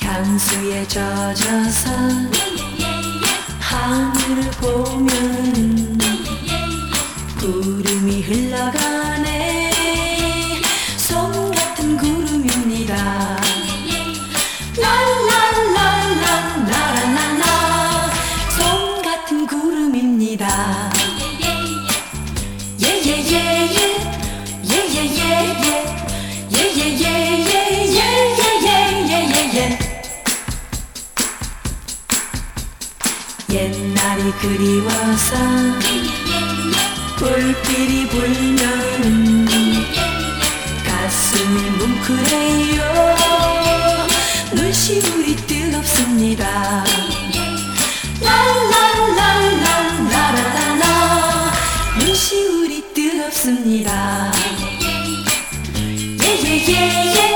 향수에 젖어서 하늘을 보면 구름이 흘러가네 옛날이 그리워서 불길이 불면 가슴이 뭉클해요. 눈시울이 뜨겁습니다. 랄랄랄랄라라라 눈시울이 뜨겁습니다. 예예예예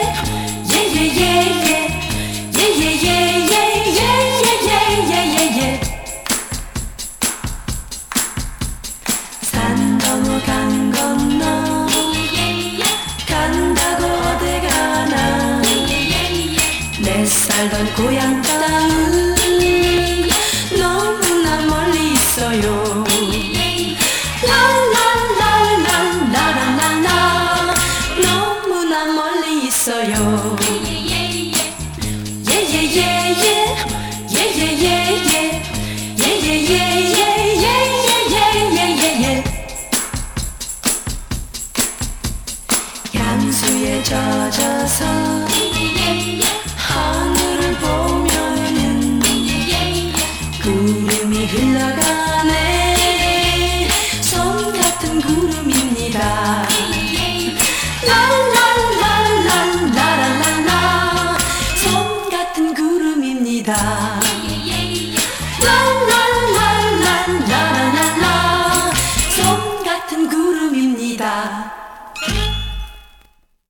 살던 고향 땅 너무나 멀리 있어요. 라라라라라라라. 너무나 멀리 있어요. 향수에 젖어서 봅니다. 랄랄랄랄라라라라 손 같은 구름입니다.